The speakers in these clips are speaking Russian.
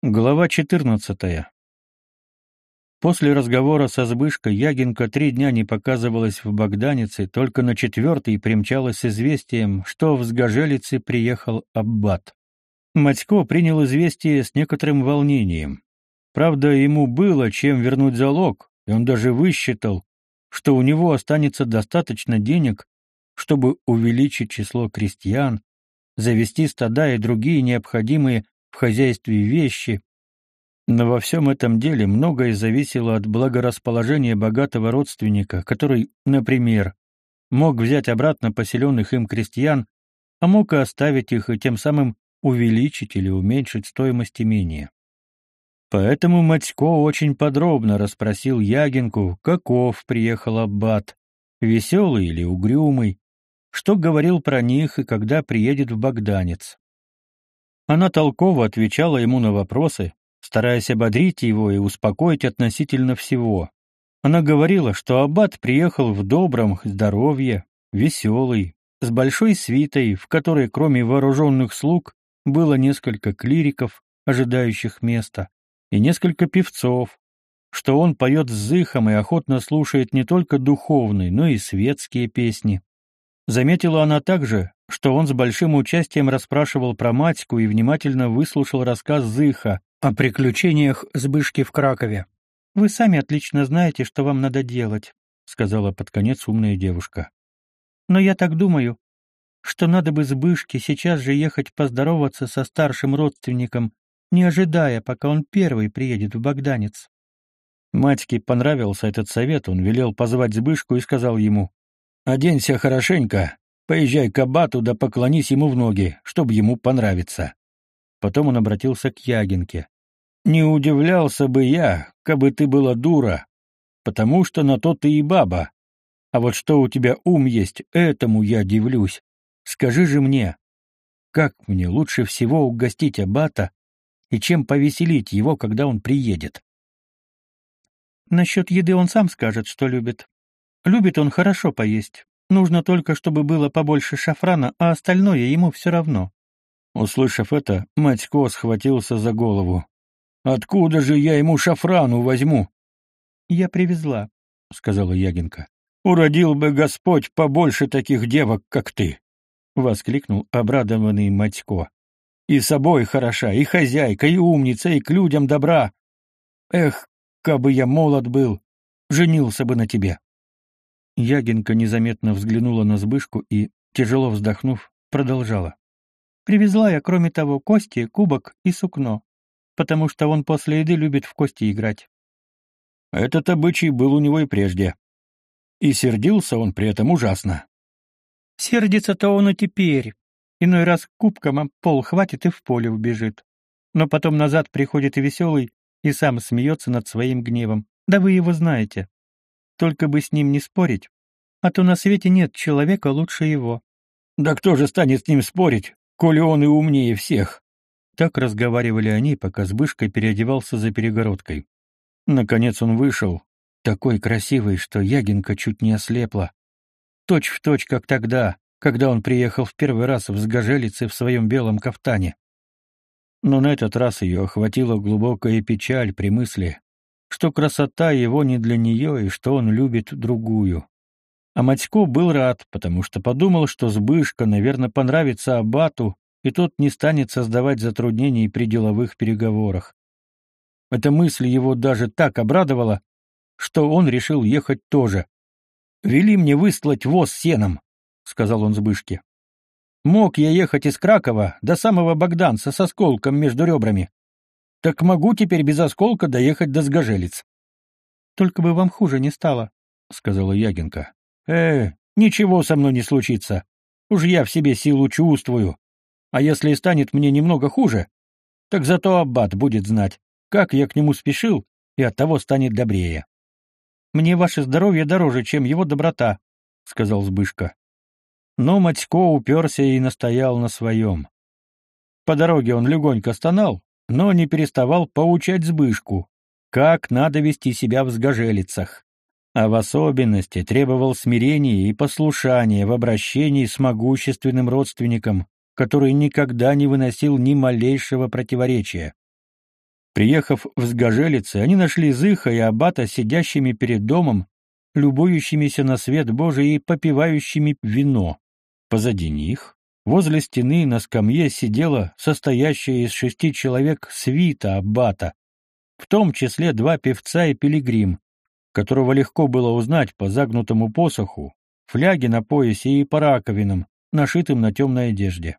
Глава 14. После разговора со Збышкой Ягинка три дня не показывалась в Богданице, только на четвертый примчалась с известием, что в Сгожелице приехал Аббат. Матько принял известие с некоторым волнением. Правда, ему было чем вернуть залог, и он даже высчитал, что у него останется достаточно денег, чтобы увеличить число крестьян, завести стада и другие необходимые в хозяйстве вещи, но во всем этом деле многое зависело от благорасположения богатого родственника, который, например, мог взять обратно поселенных им крестьян, а мог и оставить их и тем самым увеличить или уменьшить стоимость имения. Поэтому Матько очень подробно расспросил Ягинку, каков приехал аббат, веселый или угрюмый, что говорил про них и когда приедет в Богданец. Она толково отвечала ему на вопросы, стараясь ободрить его и успокоить относительно всего. Она говорила, что аббат приехал в добром здоровье, веселый, с большой свитой, в которой кроме вооруженных слуг было несколько клириков, ожидающих места, и несколько певцов, что он поет с зыхом и охотно слушает не только духовные, но и светские песни. Заметила она также, что он с большим участием расспрашивал про матьку и внимательно выслушал рассказ Зыха о приключениях Збышки в Кракове. «Вы сами отлично знаете, что вам надо делать», — сказала под конец умная девушка. «Но я так думаю, что надо бы Збышке сейчас же ехать поздороваться со старшим родственником, не ожидая, пока он первый приедет в Богданец». Матьке понравился этот совет, он велел позвать Збышку и сказал ему, Оденься хорошенько, поезжай к абату да поклонись ему в ноги, чтобы ему понравиться. Потом он обратился к Ягинке. Не удивлялся бы я, кабы ты была дура, потому что на то ты и баба. А вот что у тебя ум есть, этому я дивлюсь. Скажи же мне, как мне лучше всего угостить аббата и чем повеселить его, когда он приедет? Насчет еды он сам скажет, что любит. Любит он хорошо поесть. Нужно только, чтобы было побольше шафрана, а остальное ему все равно. Услышав это, Матько схватился за голову. «Откуда же я ему шафрану возьму?» «Я привезла», — сказала Ягинка. «Уродил бы Господь побольше таких девок, как ты!» — воскликнул обрадованный Матько. «И собой хороша, и хозяйка, и умница, и к людям добра. Эх, кабы я молод был, женился бы на тебе!» Ягинка незаметно взглянула на Збышку и, тяжело вздохнув, продолжала. «Привезла я, кроме того, кости, кубок и сукно, потому что он после еды любит в кости играть». Этот обычай был у него и прежде. И сердился он при этом ужасно. Сердится-то он и теперь. Иной раз кубком пол хватит и в поле убежит. Но потом назад приходит и веселый, и сам смеется над своим гневом. Да вы его знаете. Только бы с ним не спорить, а то на свете нет человека лучше его. Да кто же станет с ним спорить, коли он и умнее всех? Так разговаривали они, пока Збышка переодевался за перегородкой. Наконец он вышел, такой красивый, что Ягинка чуть не ослепла. Точь в точь, как тогда, когда он приехал в первый раз в Сгожелице в своем белом кафтане. Но на этот раз ее охватила глубокая печаль при мысли, что красота его не для нее и что он любит другую. А Матько был рад, потому что подумал, что Збышка, наверное, понравится Абату, и тот не станет создавать затруднений при деловых переговорах. Эта мысль его даже так обрадовала, что он решил ехать тоже. «Вели мне выстлать воз сеном», — сказал он Збышке. «Мог я ехать из Кракова до самого Богданца со сколком между ребрами. Так могу теперь без осколка доехать до Сгожелец. Только бы вам хуже не стало, сказала Ягинка. Э, ничего со мной не случится. Уж я в себе силу чувствую. А если станет мне немного хуже, так зато аббат будет знать, как я к нему спешил, и оттого станет добрее. Мне ваше здоровье дороже, чем его доброта, сказал Збышка. Но Матько уперся и настоял на своем. По дороге он легонько стонал, но не переставал поучать Збышку, как надо вести себя в сгожелицах, а в особенности требовал смирения и послушания в обращении с могущественным родственником, который никогда не выносил ни малейшего противоречия. Приехав в Сгожелице, они нашли Зыха и Абата сидящими перед домом, любующимися на свет Божий и попивающими вино. Позади них, возле стены на скамье сидела состоящая из шести человек свита Аббата, в том числе два певца и пилигрим, которого легко было узнать по загнутому посоху, фляге на поясе и по раковинам, нашитым на темной одежде.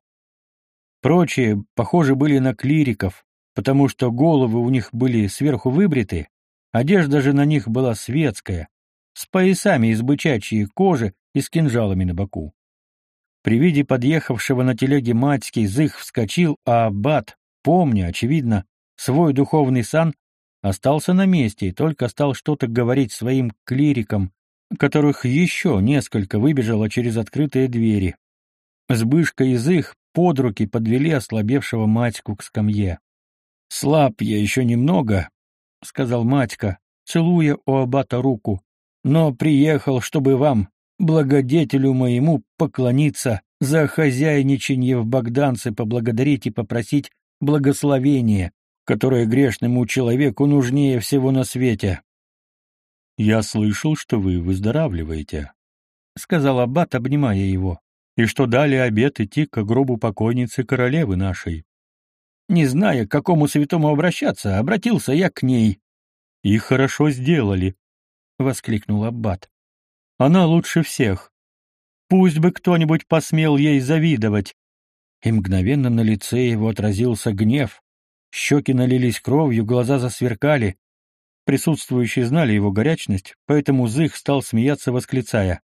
Прочие, похоже, были на клириков, потому что головы у них были сверху выбриты, одежда же на них была светская, с поясами из бычачьей кожи и с кинжалами на боку. При виде подъехавшего на телеге Матьки Зых вскочил, а Аббат, помня, очевидно, свой духовный сан, остался на месте и только стал что-то говорить своим клирикам, которых еще несколько выбежало через открытые двери. Сбышка из их под руки подвели ослабевшего Матьку к скамье. «Слаб я еще немного», — сказал Матька, целуя у аббата руку, «но приехал, чтобы вам, благодетелю моему, поклониться, за хозяйничанье в Богданце поблагодарить и попросить благословения, которое грешному человеку нужнее всего на свете». «Я слышал, что вы выздоравливаете», — сказал аббат, обнимая его и что дали обет идти к гробу покойницы королевы нашей. Не зная, к какому святому обращаться, обратился я к ней. — И хорошо сделали, — воскликнул Аббат. — Она лучше всех. Пусть бы кто-нибудь посмел ей завидовать. И мгновенно на лице его отразился гнев. Щеки налились кровью, глаза засверкали. Присутствующие знали его горячность, поэтому Зых стал смеяться, восклицая.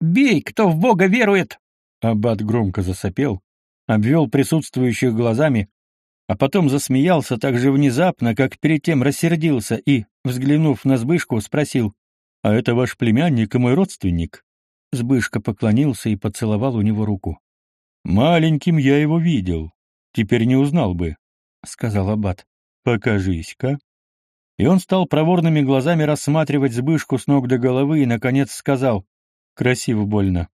«Бей, кто в Бога верует!» Аббат громко засопел, обвел присутствующих глазами, а потом засмеялся так же внезапно, как перед тем рассердился и, взглянув на Сбышку, спросил, «А это ваш племянник и мой родственник?» Сбышка поклонился и поцеловал у него руку. «Маленьким я его видел. Теперь не узнал бы», — сказал Аббат. «Покажись-ка». И он стал проворными глазами рассматривать Сбышку с ног до головы и, наконец, сказал, «Красиво больно.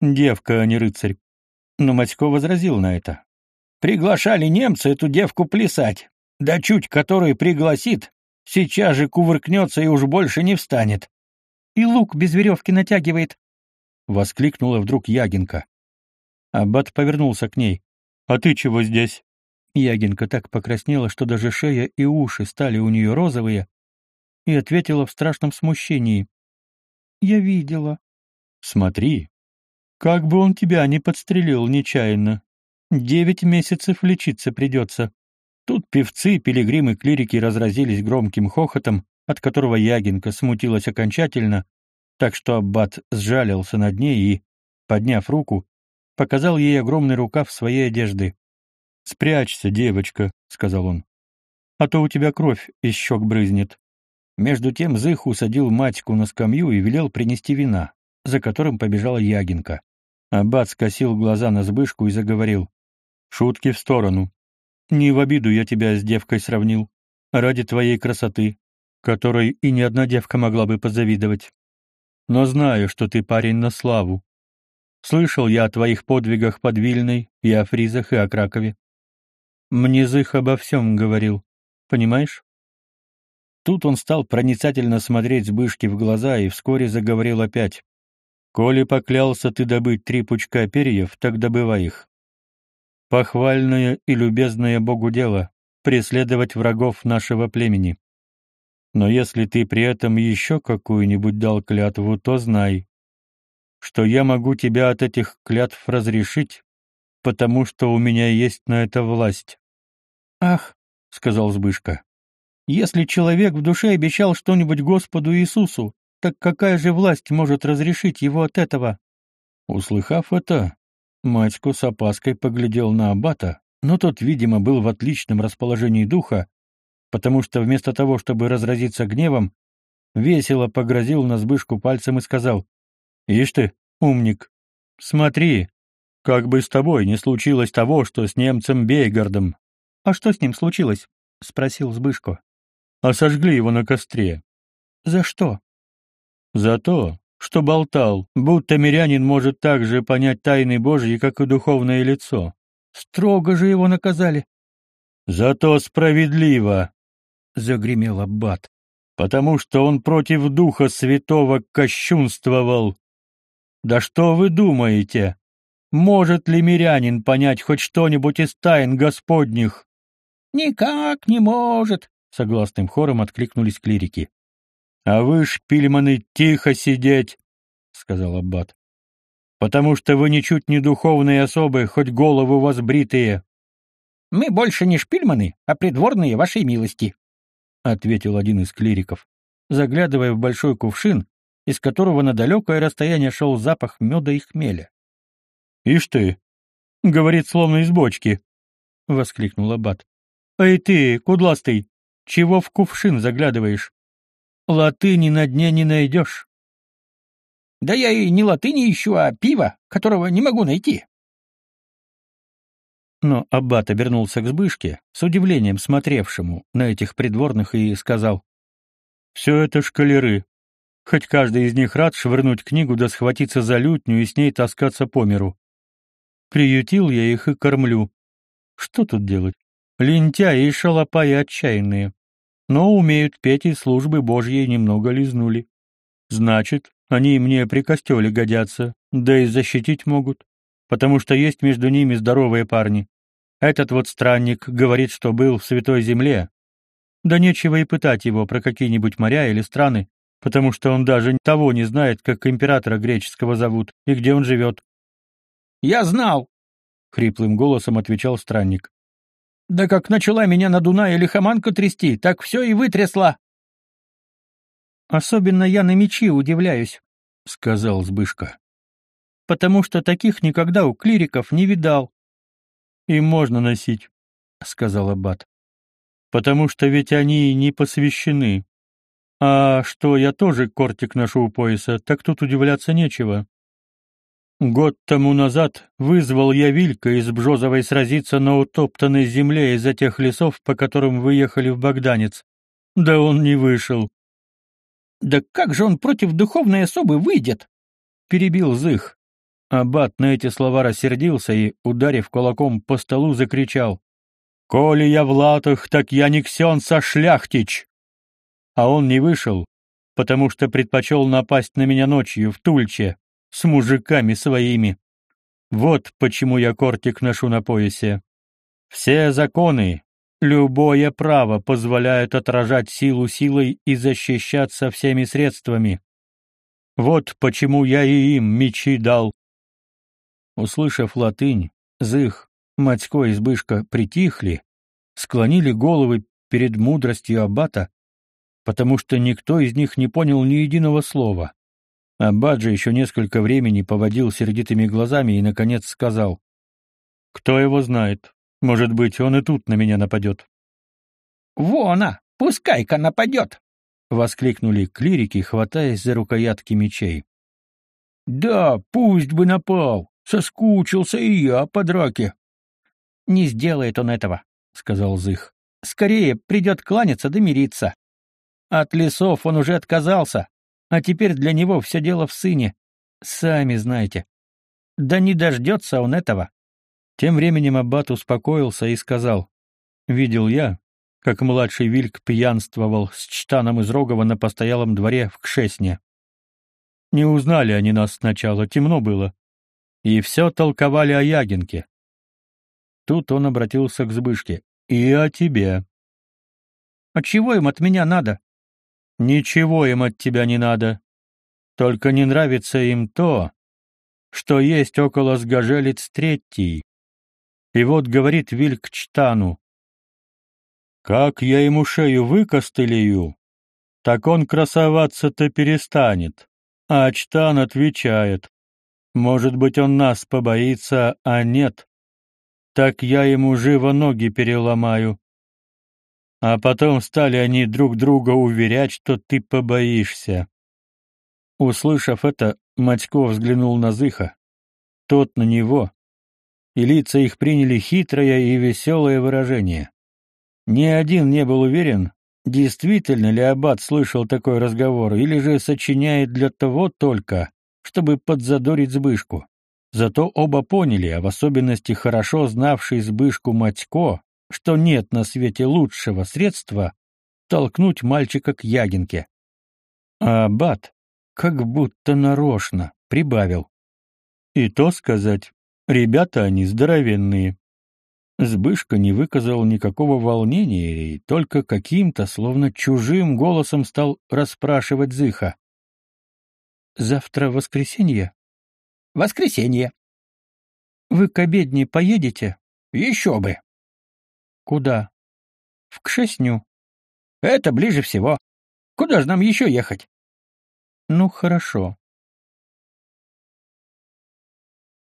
Девка, а не рыцарь. Но Матько возразил на это. Приглашали немцы эту девку плясать. Да чуть который пригласит, сейчас же кувыркнется и уж больше не встанет. И лук без веревки натягивает. Воскликнула вдруг Ягинка. Аббат повернулся к ней. «А ты чего здесь?» Ягинка так покраснела, что даже шея и уши стали у нее розовые, и ответила в страшном смущении. «Я видела». «Смотри, как бы он тебя не подстрелил нечаянно. Девять месяцев лечиться придется. Тут певцы, пилигримы, клирики разразились громким хохотом, от которого Ягинка смутилась окончательно, так что аббат сжалился над ней и, подняв руку, показал ей огромный рукав своей одежды. «Спрячься, девочка», — сказал он, — «а то у тебя кровь из щек брызнет». Между тем Зых усадил матьку на скамью и велел принести вина, за которым побежала Ягинка. Аббат скосил глаза на Збышку и заговорил. «Шутки в сторону. Не в обиду я тебя с девкой сравнил. Ради твоей красоты, которой и ни одна девка могла бы позавидовать. Но знаю, что ты парень на славу. Слышал я о твоих подвигах под Вильной, и о фризах, и о Кракове. Мне Зых обо всем говорил. Понимаешь?» Тут он стал проницательно смотреть Збышке в глаза и вскоре заговорил опять. Коли поклялся ты добыть три пучка перьев, так добывай их. Похвальное и любезное Богу дело — преследовать врагов нашего племени. Но если ты при этом еще какую-нибудь дал клятву, то знай, что я могу тебя от этих клятв разрешить, потому что у меня есть на это власть. «Ах», — сказал Збышка, — «если человек в душе обещал что-нибудь Господу Иисусу, так какая же власть может разрешить его от этого? Услыхав это, Матько с опаской поглядел на аббата, но тот, видимо, был в отличном расположении духа, потому что вместо того, чтобы разразиться гневом, весело погрозил на сбышку пальцем и сказал, «Ишь ты, умник, смотри, как бы с тобой не случилось того, что с немцем Бейгардом». «А что с ним случилось?» — спросил Сбышко. «А сожгли его на костре». «За что?» За то, что болтал, будто мирянин может так же понять тайны Божьи, как и духовное лицо. Строго же его наказали. Зато справедливо, загремел аббат, потому что он против духа святого кощунствовал. Да что вы думаете? Может ли мирянин понять хоть что-нибудь из тайн Господних? Никак не может, согласным хором откликнулись клирики. А вы, шпильманы, тихо сидеть, сказал аббат. Потому что вы ничуть не духовные особы, хоть головы у вас бритые. Мы больше не шпильманы, а придворные вашей милости, ответил один из клириков, заглядывая в большой кувшин, из которого на далекое расстояние шел запах меда и хмеля. «Ишь ты!» — говорит, словно из бочки, — воскликнул аббат. «Эй ты, кудластый, чего в кувшин заглядываешь? Латыни на дне не найдешь». «Да я и не латыни ищу, а пиво, которого не могу найти». Но аббат обернулся к Збышке, с удивлением смотревшему на этих придворных, и сказал, «Все это шкалеры. Хоть каждый из них рад швырнуть книгу да схватиться за лютню и с ней таскаться по миру. Приютил я их и кормлю. Что тут делать? Лентяи и шалопаи отчаянные. Но умеют петь и службы Божьей немного лизнули. Значит, они мне при костеле годятся, да и защитить могут потому что есть между ними здоровые парни. Этот вот странник говорит, что был в Святой Земле. Да нечего и пытать его про какие-нибудь моря или страны, потому что он даже того не знает, как императора греческого зовут и где он живет. «Я знал!» — хриплым голосом отвечал странник. «Да как начала меня на Дунае лихоманка трясти, так все и вытрясла!» «Особенно я на мечи удивляюсь», — сказал Збышка потому что таких никогда у клириков не видал. И можно носить, сказал аббат. Потому что ведь они не посвящены. А что я тоже кортик ношу у пояса, так тут удивляться нечего. Год тому назад вызвал я Вилька из Бжозовой сразиться на утоптанной земле из-за тех лесов, по которым выехали в Богданец. Да он не вышел. «Да как же он против духовной особы выйдет?» — перебил Зых. Аббат на эти слова рассердился и, ударив кулаком по столу, закричал. «Коли я в латах, так я не Ксенца Шляхтич!» А он не вышел, потому что предпочел напасть на меня ночью в Тульче с мужиками своими. Вот почему я кортик ношу на поясе. Все законы, любое право позволяют отражать силу силой и защищаться всеми средствами. Вот почему я и им мечи дал, Услышав латынь, Зых, Матько и Збышка притихли, склонили головы перед мудростью аббата, потому что никто из них не понял ни единого слова. Аббат же еще несколько времени поводил сердитыми глазами и, наконец, сказал, «Кто его знает? Может быть, он и тут на меня нападет». «Вона! Пускай-ка нападет!» — воскликнули клирики, хватаясь за рукоятки мечей. «Да, пусть бы напал! Соскучился и я по драке. Не сделает он этого, сказал Зых. Скорее придет кланяться да мириться. От лесов он уже отказался, а теперь для него все дело в сыне. Сами знаете. Да не дождется он этого. Тем временем аббат успокоился и сказал. Видел я, как младший Вильк пьянствовал с чтаном из Рогова на постоялом дворе в Кшесне. Не узнали они нас сначала, темно было и все толковали о Ягинке. Тут он обратился к Збышке. «И о тебе». «А чего им от меня надо?» «Ничего им от тебя не надо. Только не нравится им то, что есть около сгожелец третий. И вот говорит Вильк Чтану, «Как я ему шею выкостылею, так он красоваться-то перестанет». А Чтан отвечает, может быть, он нас побоится, а нет. Так я ему живо ноги переломаю. А потом стали они друг друга уверять, что ты побоишься. Услышав это, Матько взглянул на Зыха. Тот на него. И лица их приняли хитрое и веселое выражение. Ни один не был уверен, действительно ли Аббат слышал такой разговор, или же сочиняет для того только, чтобы подзадорить Збышку. Зато оба поняли, а в особенности хорошо знавший Збышку Матько, что нет на свете лучшего средства толкнуть мальчика к Ягинке. А аббат, как будто нарочно, прибавил. И то сказать, ребята они здоровенные. Сбышка не выказал никакого волнения и только каким-то, словно чужим голосом стал расспрашивать Зыха. «Завтра воскресенье?» «Воскресенье». «Вы к обедне поедете?» «Еще бы». «Куда?» «В Кшесню». «Это ближе всего. Куда же нам еще ехать?» «Ну, хорошо.